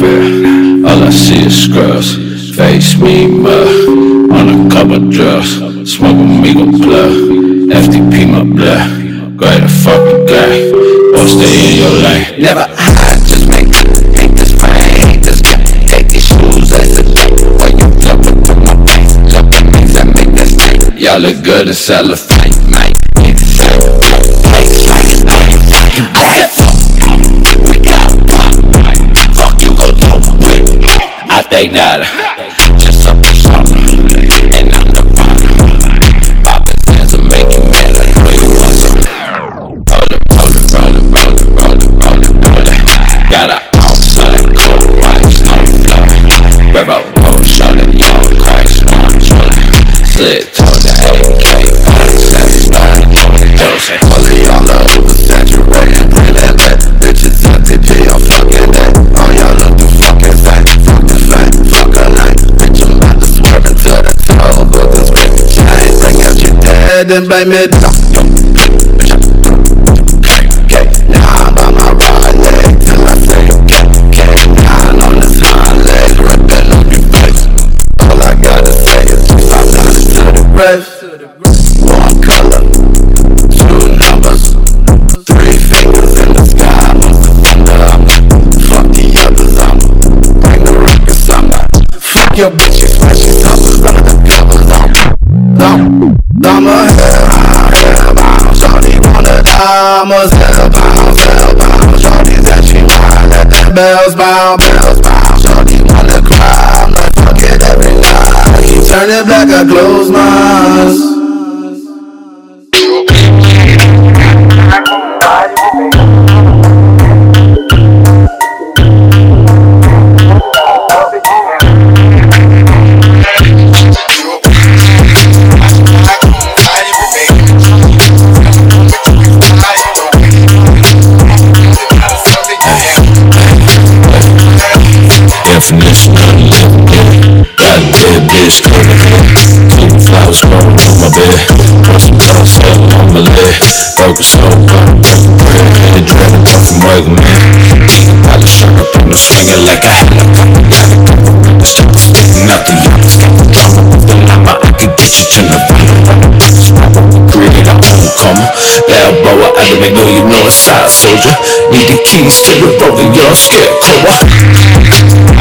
Fair. All I see is scrubs. Face me mud. On a couple drugs. Smoke amigo plug. FTP my blood. Go and fucking guy. Or stay in your lane. Never hide, just make it. Hate this guy Take these tools as a tank While you jumping through my pain, hate Just a and I'm the. Poppin' you want some. Roll it, roll it, roll it, roll it, roll it, roll it, roll it. Got a ounce of that cold rice on the floor. Grab a roll, shot it, y'all Christ, one rolling. Slid into the grave. One color, two numbers, three fingers in the sky. Month of thunder, I'm like, fuck the others, I'm bring the rockets, I'm like, fuck your bitch, she's flashing numbers under die, I'm a hellbound, hellbound, shorty that she wild, let that bells bound, bells bound, shorty wanna cry, I'm like, fuck it every night, keep turning black, I close my eyes. Bitch curving here. Two flowers growing on my bed. Some toast hell on my leg. A got a broken bread. Hit a dread and come from work, man. Probably shot up on the swinging like a helicopter. Got a couple the stripper sticking out the yard. Got the drama with the llama. I could get you to the. Create our own karma. Balboa, I don't know you know a side soldier. Need the keys to the rover, you're scared, Cobra.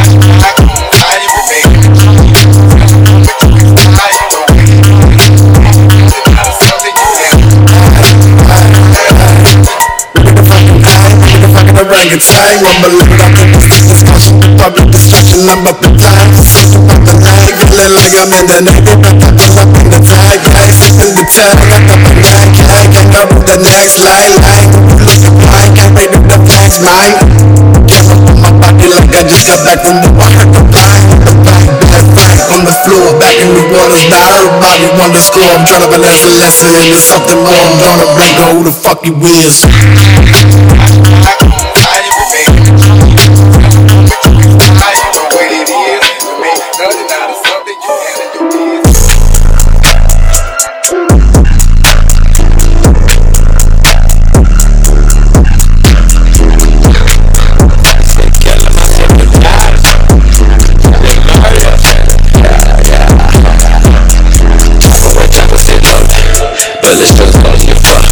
Fucking orangutan Rumbling up in the streets, causing public destruction I'm up in up the night Feeling like I'm in the night Then I pull up in the tag, gang Sipping the tag, I got my nine gang Came up with the next line, line You looking blind, can't wait to the mine Camera on my body like I just got back from the water The blind, the black, black fight On the floor, back in the waters Now everybody wanna score. I'm trying to finesse a lesson into something more. I'm gonna bring who the fuck you is Bullets just on your fuck.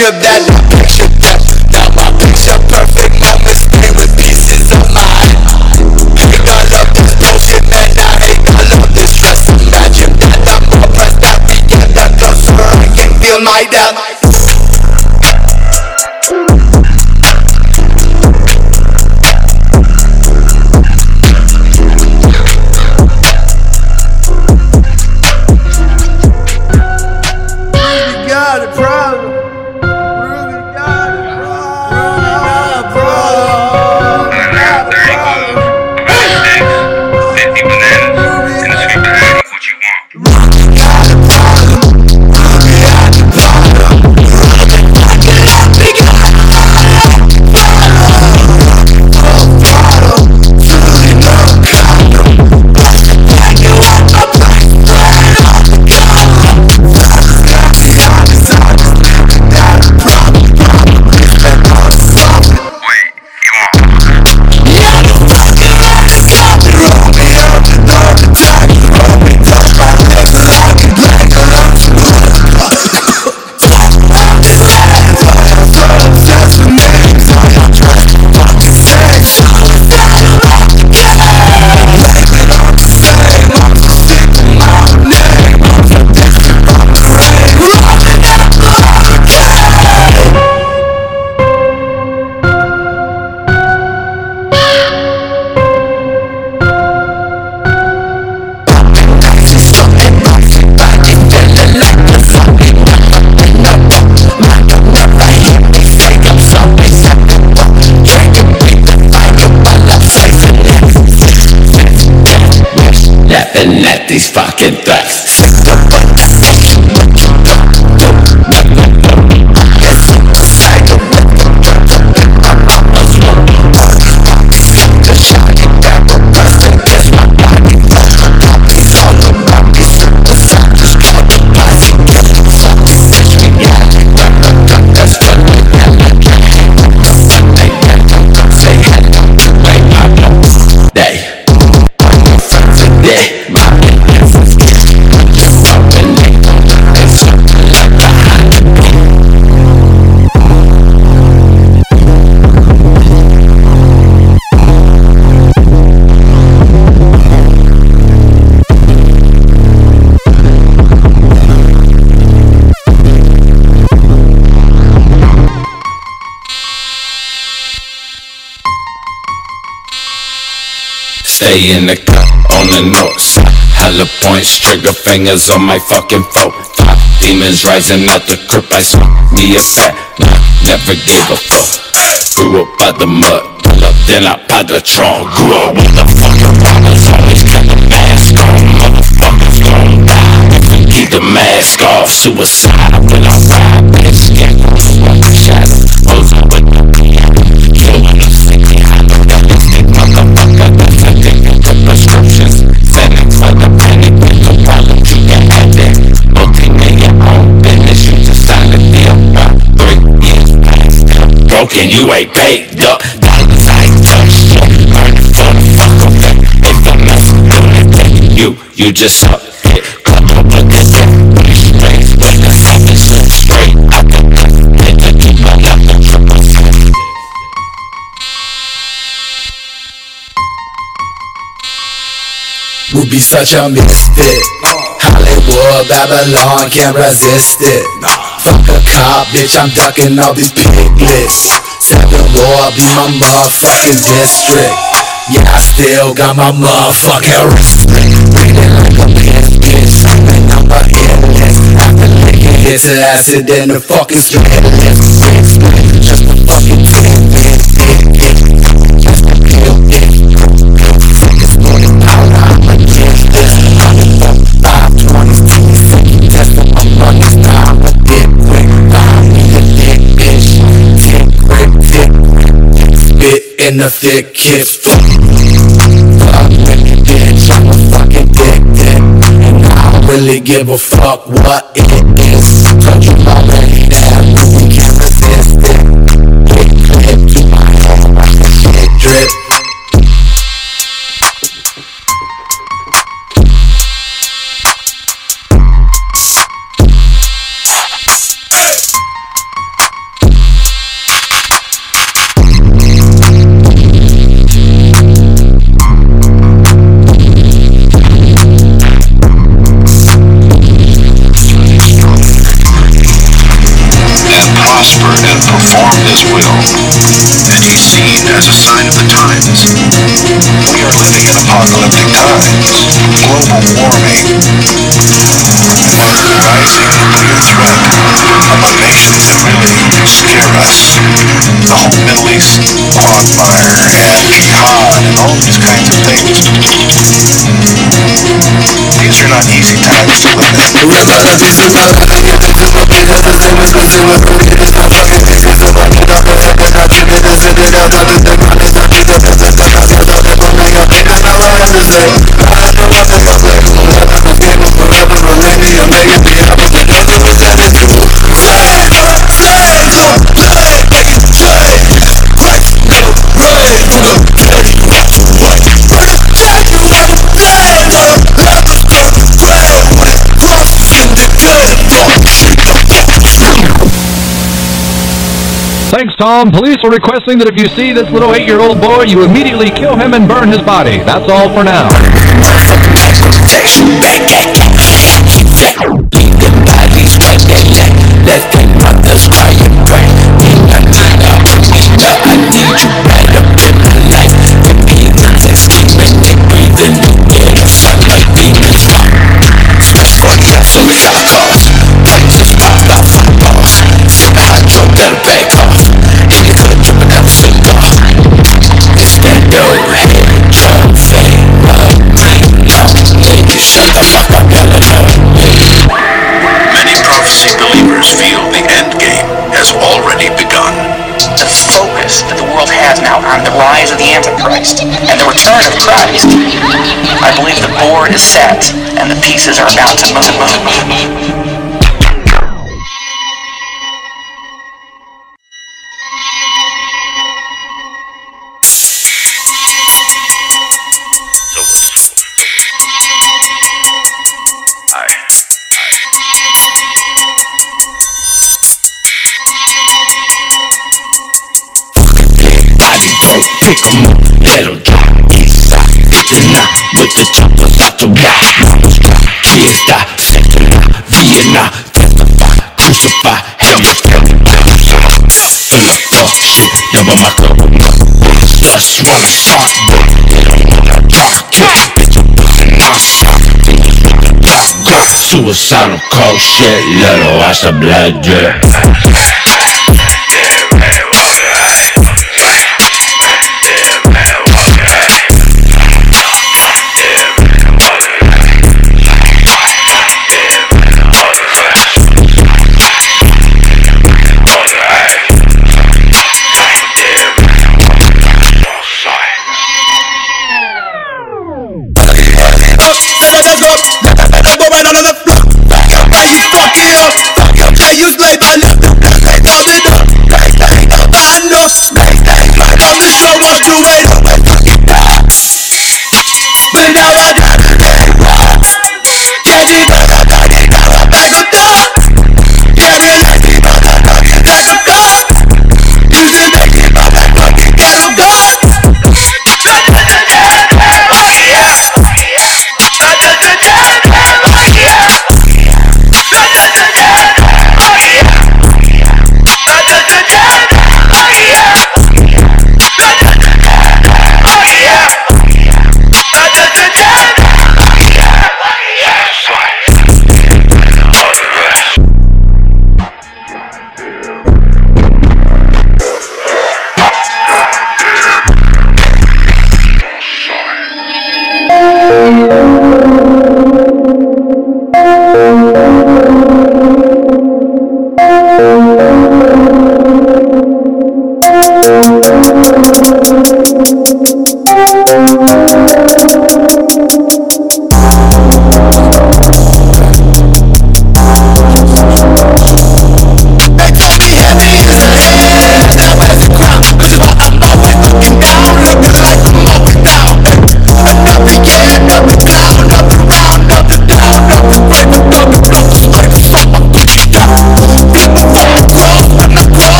I that. Fingers on my fucking foe. Five demons rising out the crypt. I smoke me a fat. Nah, never gave a fuck. Grew up by the mud. Pull up, then I pop the trunk. Grew up with the fucking robbers. Always kept the mask on. Motherfuckers gon' die. If keep the mask off. Suicide when I ride. Bitch, Broken, you ain't paid up. Dollars I ain't touched yet. Earning for the fuck it. If I'm not doing it, you, you just up it. Come up the dick. Pretty straight. With the fucking shit straight. I can hit the keep my lap and triple six. Would be such a misfit. Hollywood, Babylon, can't resist it. Fuck a cop, bitch, I'm ducking all these piglets. Seven Lord, be my motherfucking district. Yeah, I still got my motherfucking respect. Breathing like a piss, bitch. Screaming, I'm a illness. After licking hits of acid in the fucking split, just a fucking dick, dick, dick, In the thick kiss. Fuck bitch. I'm a fucking dick, dick. And I really give a fuck what it is. Cause you already there, we can't resist it. Quick clip, keep my hand, watch the shit drip. Living in apocalyptic times. Global warming. Rising nuclear threat among nations that really scare us. The whole Middle East quagmire and jihad and all these kinds of things. These are not easy times to live in. Thanks, Tom. Police are requesting that if you see this little eight-year-old boy, you immediately kill him and burn his body. That's all for now. return of Christ. I believe the board is set and the pieces are about to move. pick 'em up, let 'em drop. To mamas drop, kids die, Vienna, testify, crucify, hell to hell, fill up fuck shit, never my cup of bullshit. Just wanna shot? but they don't wanna drop kick, bitch, you pussy non-stop, then you drop the top gun. Suicidal cold shit, let her watch the blood drip.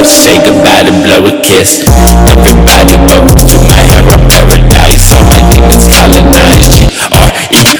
Don't say goodbye to blow a kiss. Everybody go to my hair, paradise All my demons colonized, G-R-E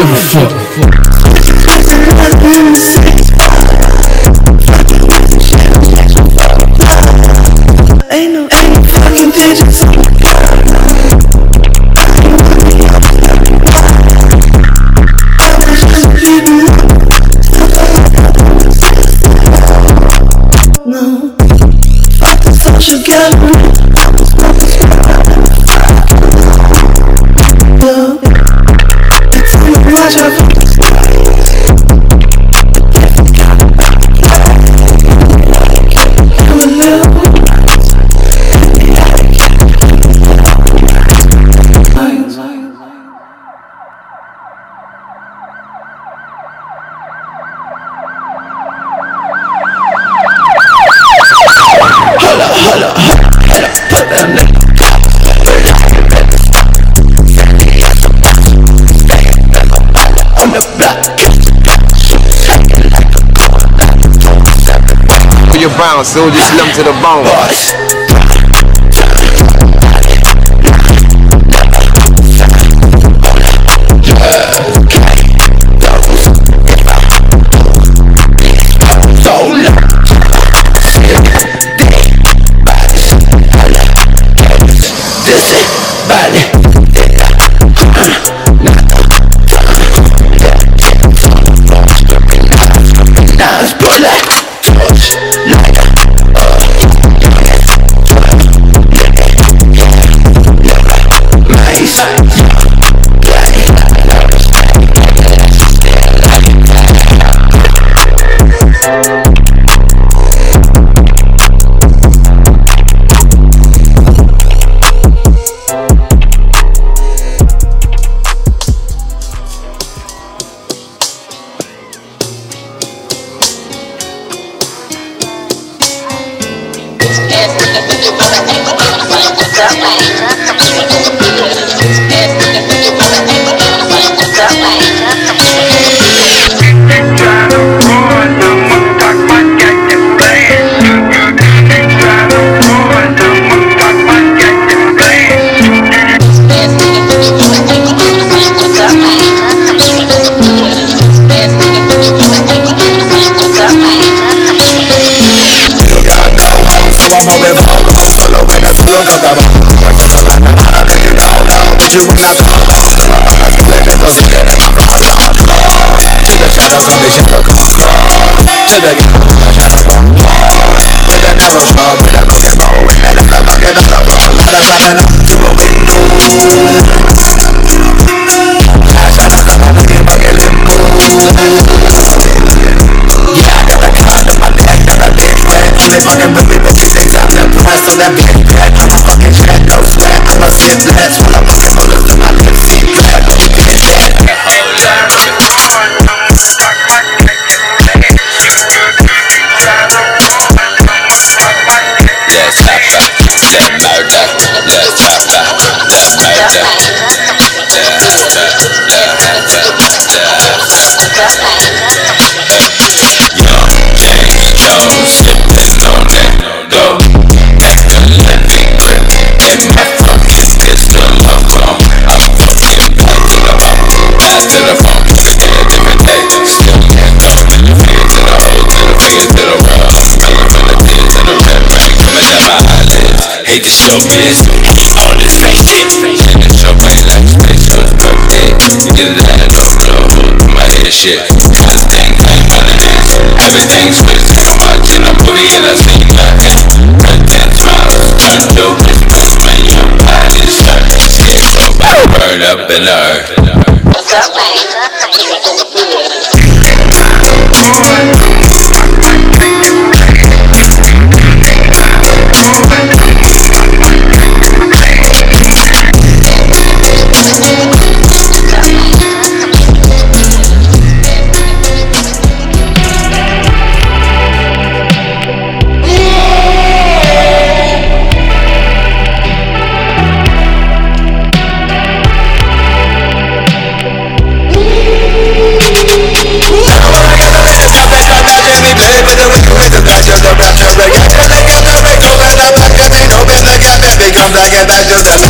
give a. brown, soldier slum to the bone. Hate the showbiz, hate all this fake shit. Get it the hood, my head shit. Everything ain't what it is. Everything's switched. I'm watching a movie and I see nothing. But ten smiles, turn dope, it's push man, your body's hurt. Scared, so I burn up in the earth. Remember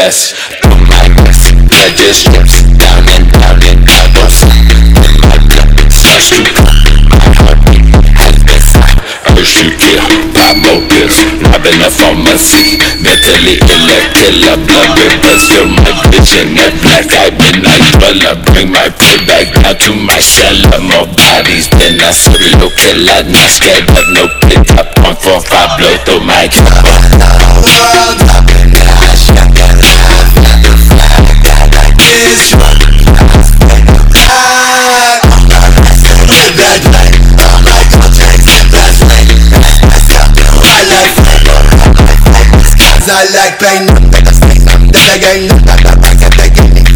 Through my best, pleasure strips down and down and down. Don't stop. My blood starts to pump. My heartbeat has been stopped. Urge to kill. Five motives. Robbing a pharmacy. Mentally ill, killer. Blood rippers fill my vision at black. I midnight dweller. Bring my prey back down to my cellar. More bodies than a serial killer. Not scared of no pit. I point four five blow through my. I like that again, it.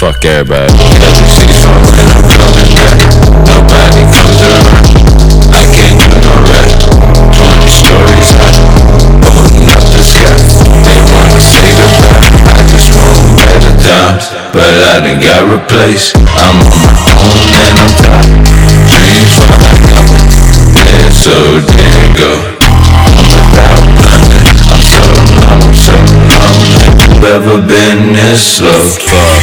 Fuck everybody. But I done got replaced. I'm on my own and I'm tired. Dreams fly like I'm dead, so damn go. I'm without London. I'm so numb, so numb. Have ever been this slow?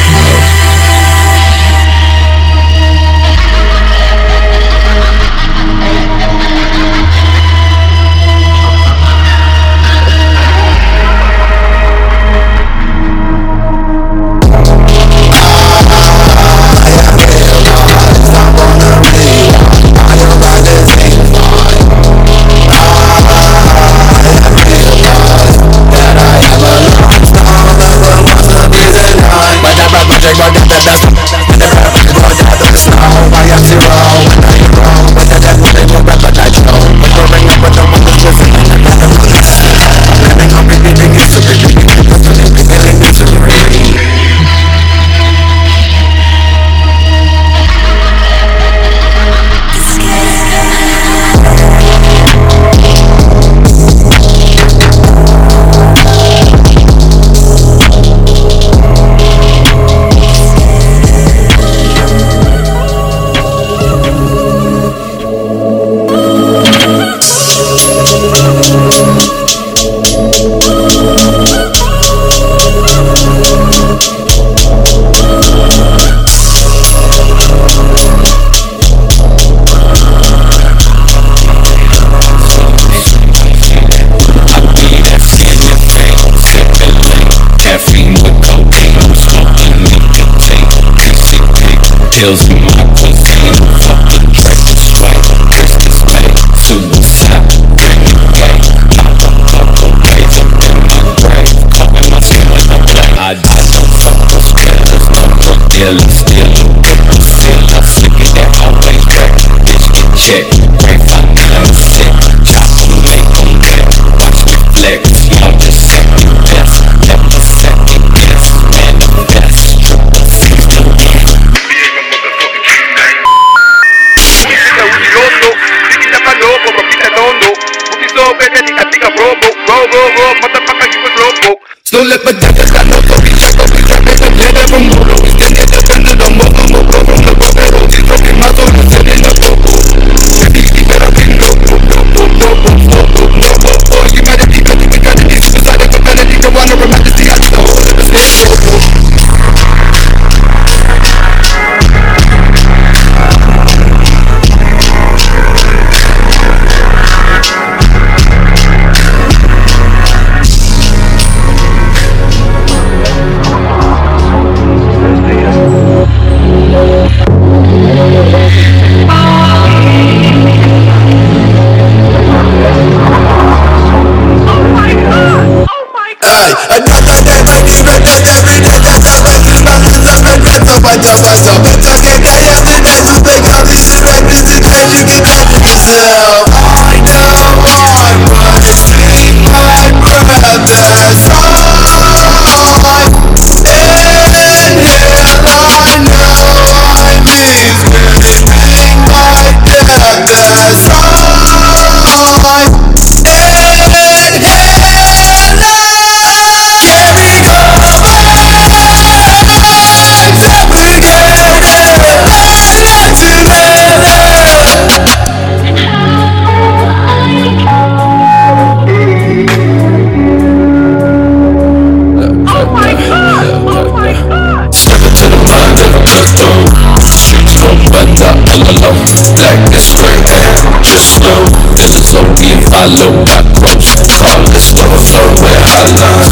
OD and follow back close. Call this overflow with hotline.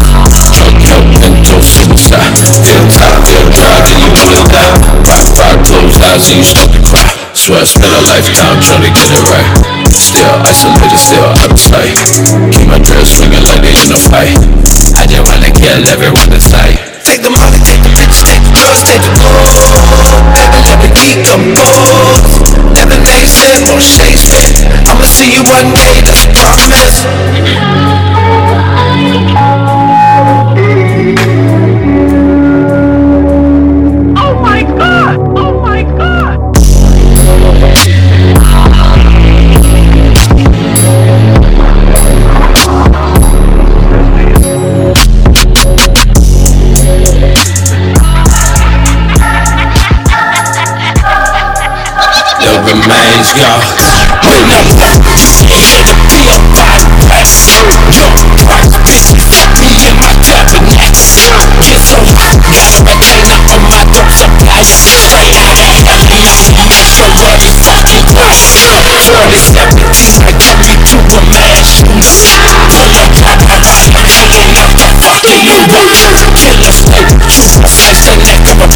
Drunk suicide. Feel tired, feel dry, then you feel that. Rock, rock, close eyes and you start to cry. Swear I spent a lifetime trying to get it right. Still isolated, still out. Keep my dress swinging like they in a fight. I just wanna kill everyone in sight. Take the money, take the bitch, girls, take the. Baby, let me keep goals. Never made sense, no Shakespeare. I'ma see you one day, that's a promise. Out the fucking Uber. Killer the neck of a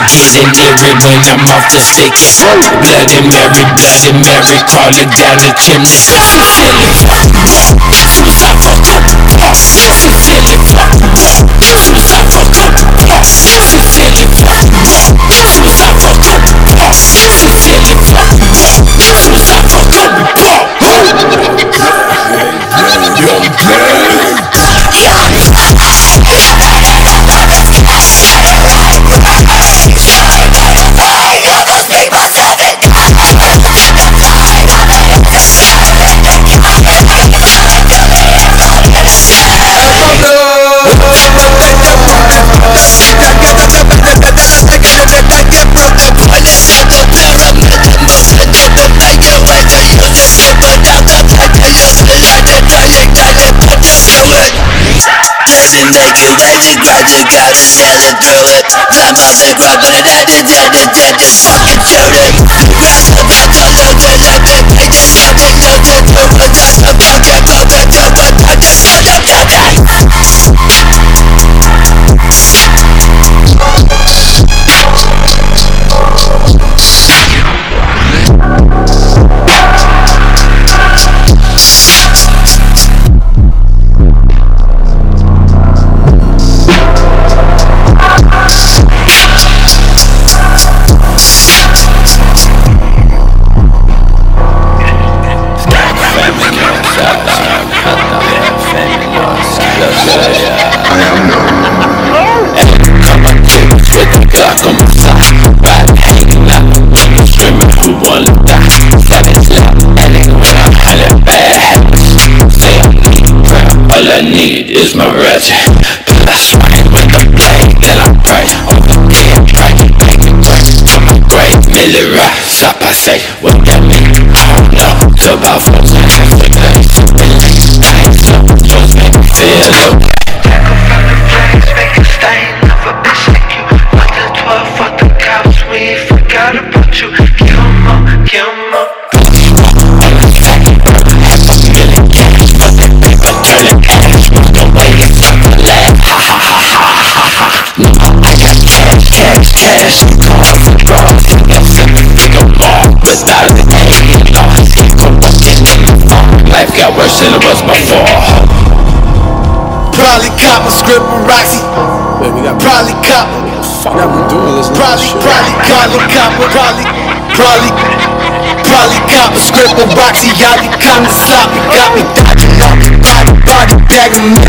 let's say bring that when I'm off the six. Bloody Mary, Bloody Mary, crawling down the chimney. Sincerely, fuck you. Suicide for couple parts. Sincerely, fuck you. Suicide for couple parts. Sincerely, yeah. Fuck you. Fuck you. Dancing naked, waving, crouching, crouching, dancing through it. Climb up the crowd, but it had to dead, it dead, just fucking shoot it. Don't know the left, it paid this out, it to all I need is my. Till I swing with the blade, then I pray. Over here, right, make it work to my grave. Millie rock, stop, I say, what that mean? I don't know. Half the. Relax, I ain't so, those make feel worse than it was before. Probably cop a script with Roxy. Probably cop. Probably, probably Carly cop probably, probably, probably cop a script with Roxy. Y'all be kinda sloppy. Got me dodging up the body, body bagging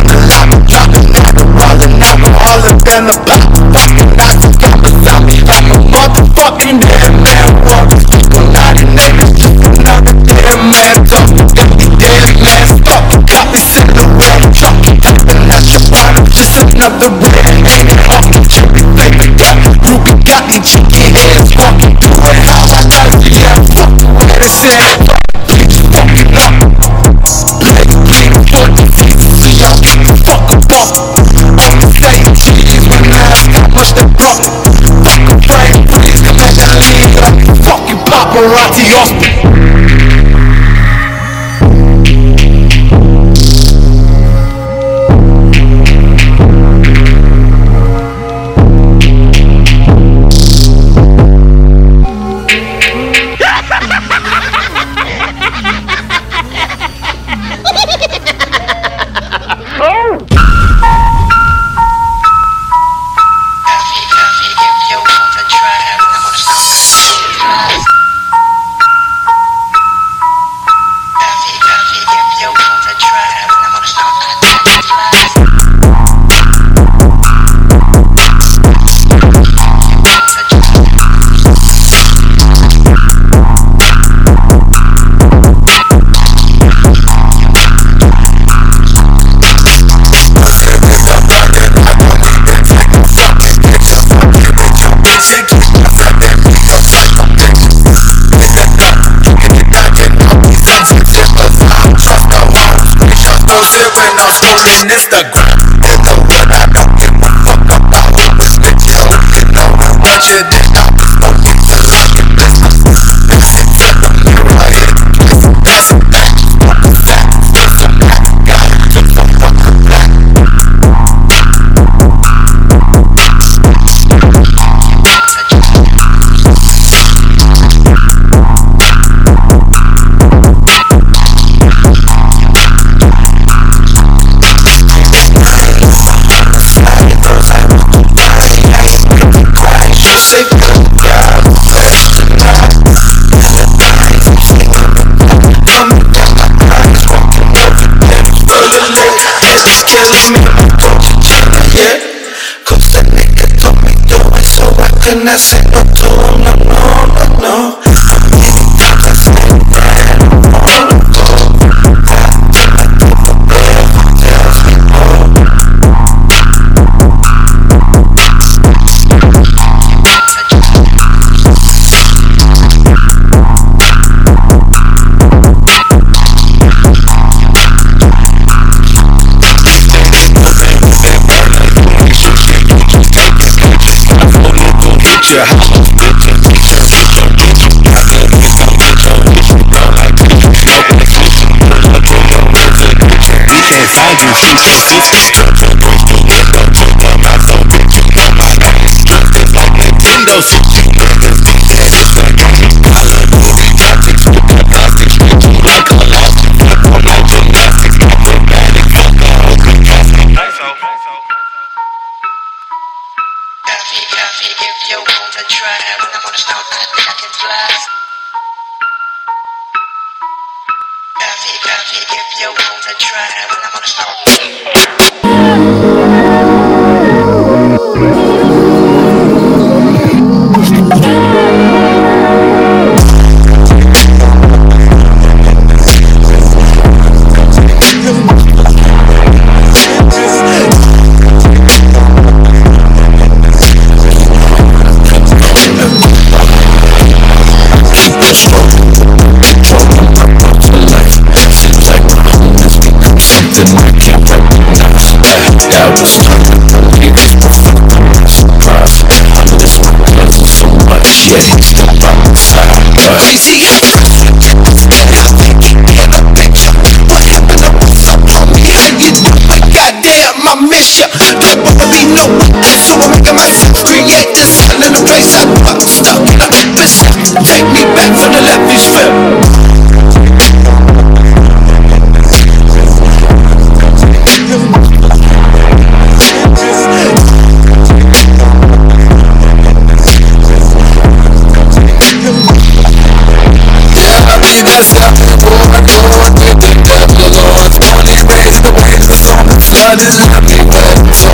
Blood is not me wet so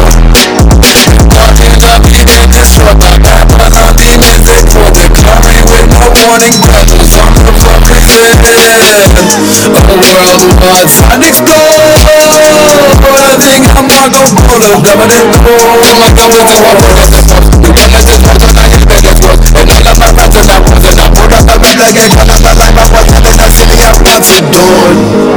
Walking up even this up I got one on demons They pull the glory with no warning Brothers on the reason A world wants to explode I think I'm Marco Polo Dominant gold My government is one for the You. wanna just hold on, I get better close And all of my rats are not wasn't I put up a bed like a gun on the line I was having a city I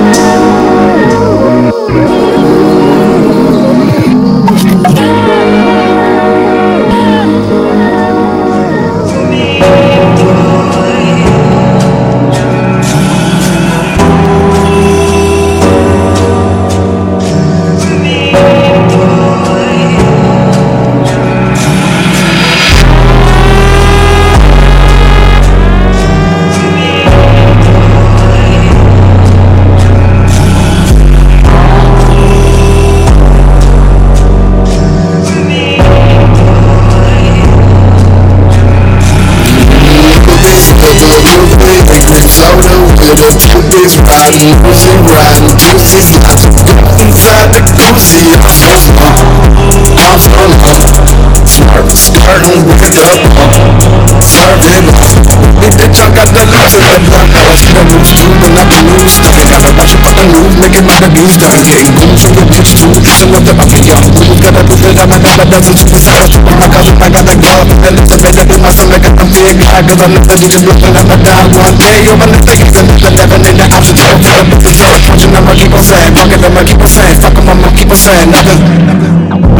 gotta that I'm getting rules and the bitch too And to the upper young rules that I do that I'm a couple that I'm just beside you I'm a couple I got a girl that lives a better than myself like I'm big high Cause I'm not the bitch I'm looking at one day You're my little thing and the never in the option to But I'm looking for a punch and I'ma keep on saying Fuck it I'ma keep on saying Fuck em I'ma keep on saying nothing.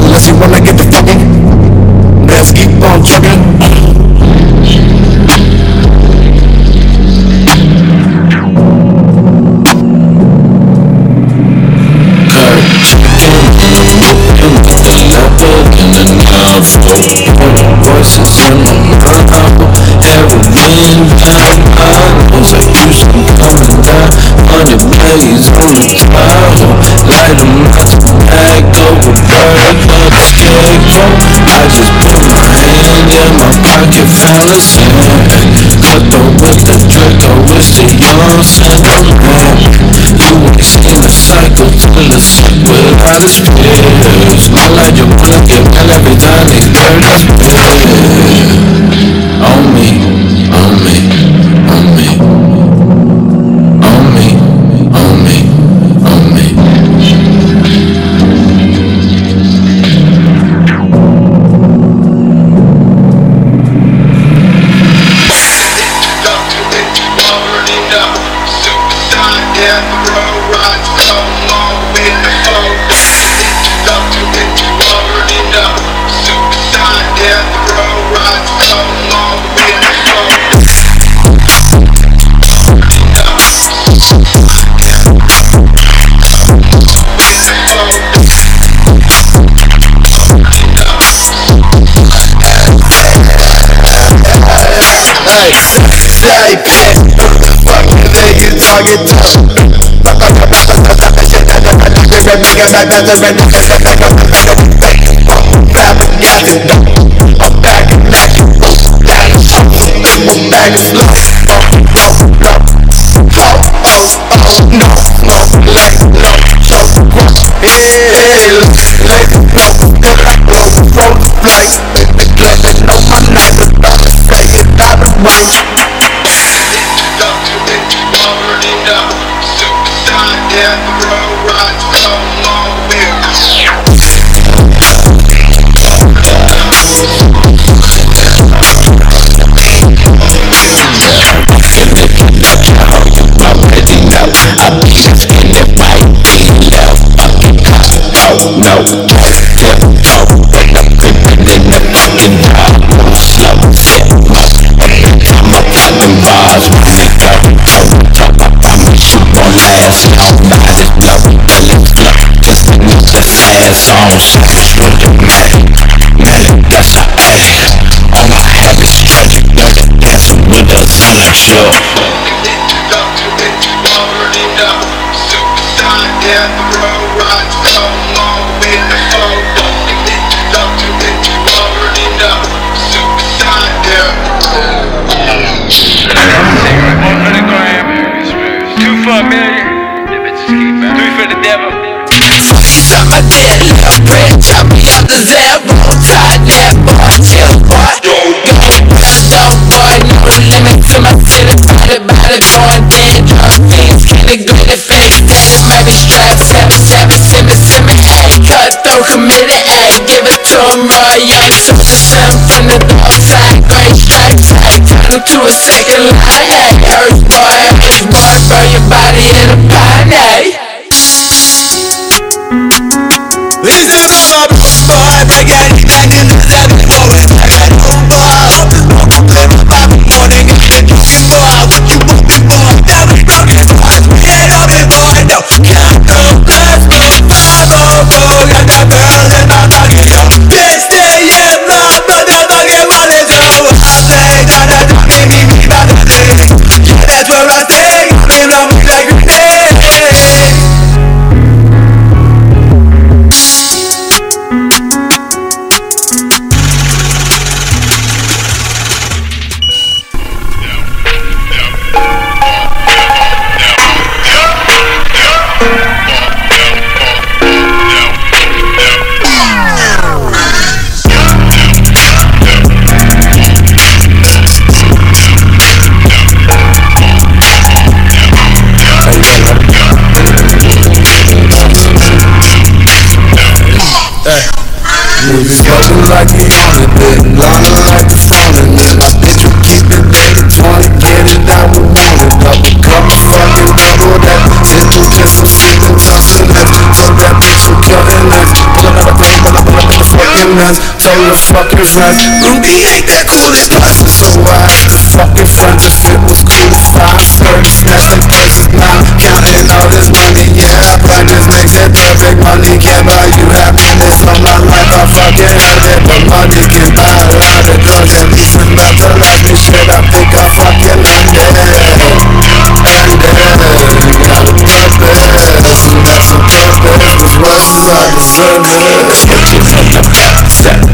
Unless you wanna get the fucking Let's keep on trucking helpful Voices in the mouth Every man behind the bottles I used to coming come and blaze on the towel Light a massive bag Blow a bird up the schedule I just put my hand in my pocket Found a cent Cut the with the trick I wish the young sent You ain't seen the psycho killers without a spirit My life, you wanna get elevated, dirty spirit On me No! just I'm high just a just I just up, just I just your just on nigga in the face Now Murray strike, seven, seven, simmer, simmer, ayy Cutthroat committed, ayy Give it to him raw, young. Soldier Son from the dark side, great stripes. ayy Turn him to a second line, ayy Hurts boy, hurts boy Burn your body in a pine, The fuckers fucking rock ain't that cool, his pops so wide Fucking front if it was cool, fine Skirt, smash them purses now Counting all this money, yeah I find this makes it. Perfect money Can't buy you happiness. All my life I fucking earned it, but money. Can buy a lot of drugs And even after life, this shit I think I fucking earned it Earned it, got a purpose That's a purpose, the ones I deserve it Get you from the step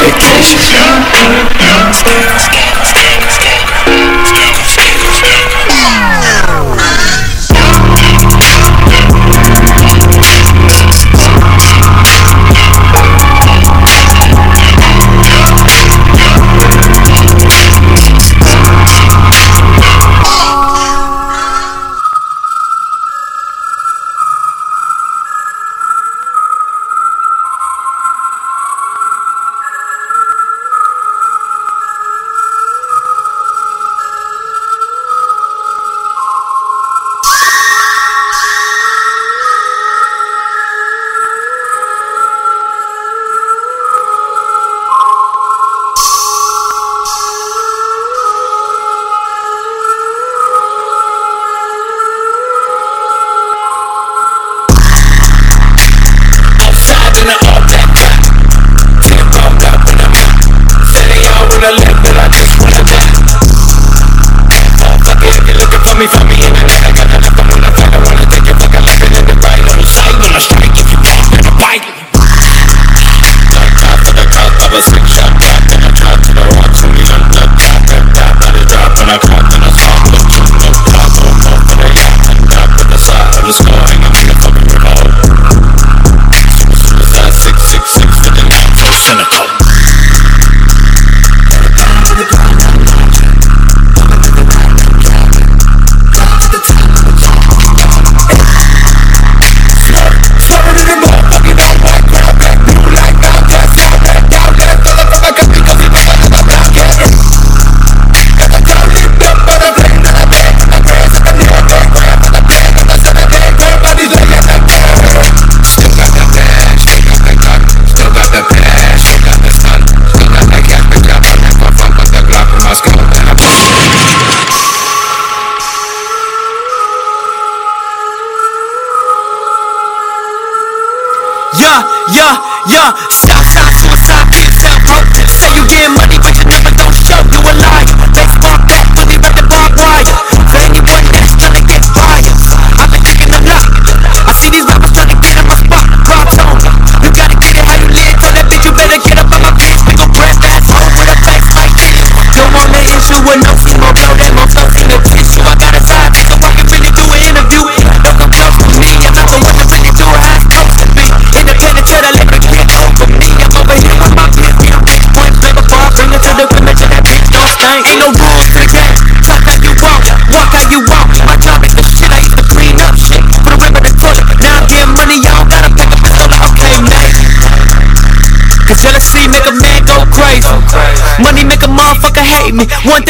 Vacation.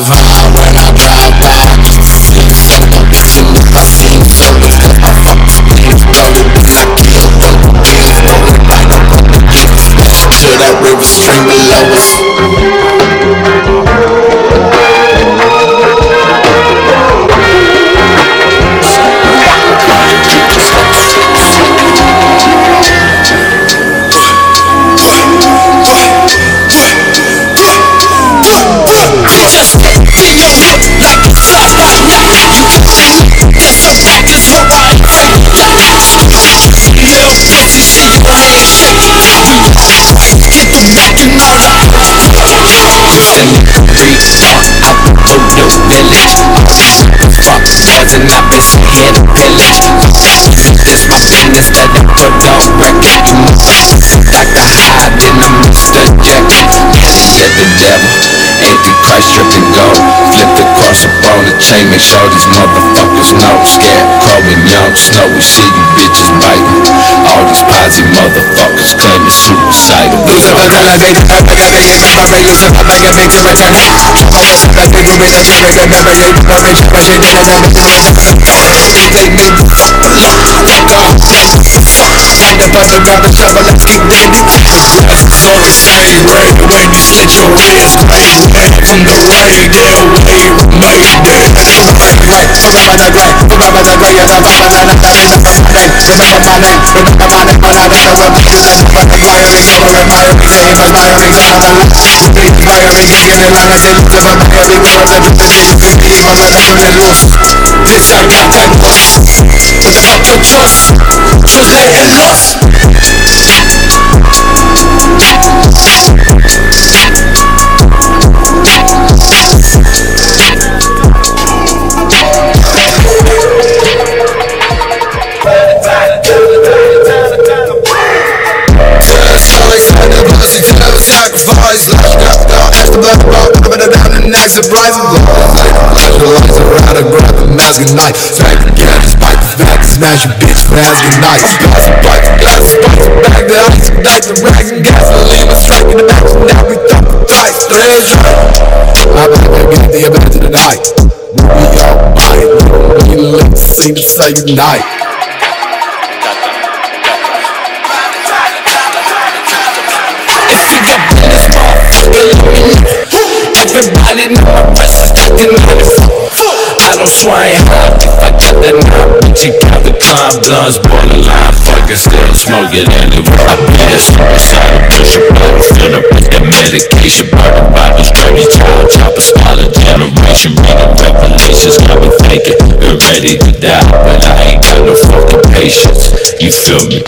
when and I've been sitting here to pillage. This my business, let it put on record. Dr. Hyde and I'm Mr. Jekyll. Yeah, the devil. Antichrist dripping gold. Flip the cross up on the chain, make sure these motherfuckers know. Scarecrow and young snow, we see you bitches biting. All these posse motherfuckers claiming suicidal. Luz a toda la vida, la pega de ella, la rey, se va a pagar bien, se va a tener. Vamos a ver si tú ves a tu rey, me va a ir, va a ver, va a ir, va a ir, They made me fuck a lot, Find the buzzer, grab a shovel, let's keep digging. It's all the same way when you slit your wrist Crazy from the way, yeah, way you made it Right, remember that right, remember that right, yeah, remember my name, remember my name, remember my name, when I got the rep, admire me, so admire me, say if admire me, so I'm alive. Inspire me, que tiene la noche, luz, me admire me, como te viste, que yo te digo, my relaciones luz. This I got that bus But fuck your trust Just let it lost Alexander The black about Coming down the next surprise of The lights around and grab the mask and knife Smack the gun, despite the fact Smash your bitch for asking night Glass of bite, glass of bite Bag the ice, ignite the rags and gasoline Was striking the match and now we thump the dice Threads right I'm not gonna get the event to the night We all bite, we late to say to say goodnight fucking 94. I don't hard if I got that nine bitch. You probably climb blunts, borderline fucking still smoke it anyway. I be that suicidal, push a bottle, fill up with that medication, burning bottles, dirty child, chopper, scholar generation, reading revelations, got me thinking, we're ready to die, but I ain't got no fucking patience. You feel me?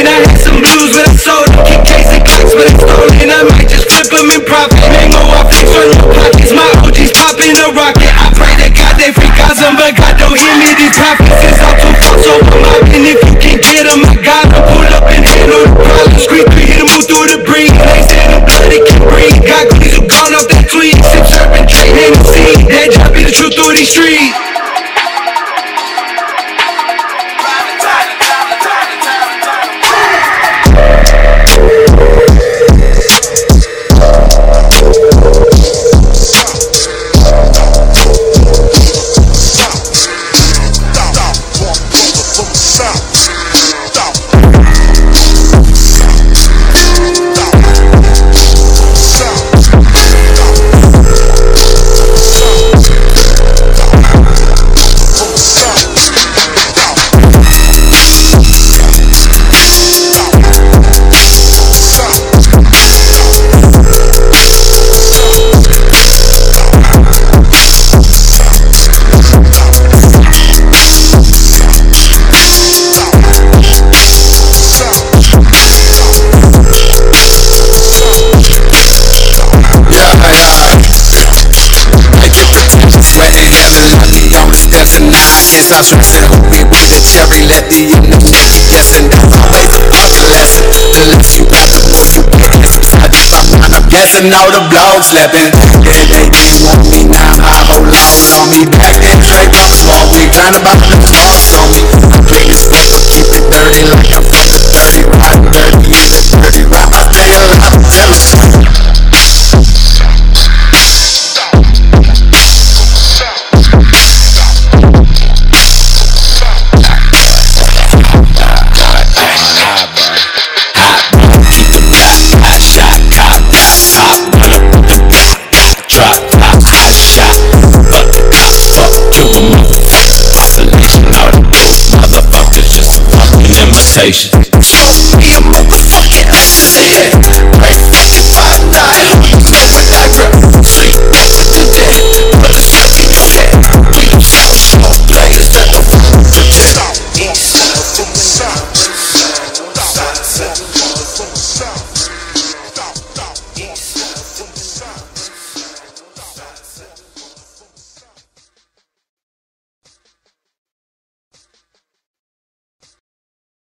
Golden. I had some blues, but I sold them. Case and clocks, but it's stolen. I might just flip them and profit. Mango, I flex on your pockets. My OG's popping a rocket. I pray that God they freak out some, but God don't hear me. These prophets is all too far, so I'm mopping. If you can't get them, I got them. Pull up and handle the problem. Scream three, hit 'em, move through the breeze. They say the blood, it can breathe. Got goodies who gone off that tweet. Sip, serpent, trade, Hennessy. That drop be the truth through these streets. Johnson said, who we with? Shall cherry, let the energy? Yes and no, always a positive lesson. unless you got, the more you get guessing. So I did my I'm guessing all the blogs slapping. Yeah, they didn't want me, now I hold up. on me back and Drake up for me. Trying to buy the toss on me. I play this sport, keep it dirty like a fight. Dirty rock, dirty, dirty rock. I stay alive until it's temptation.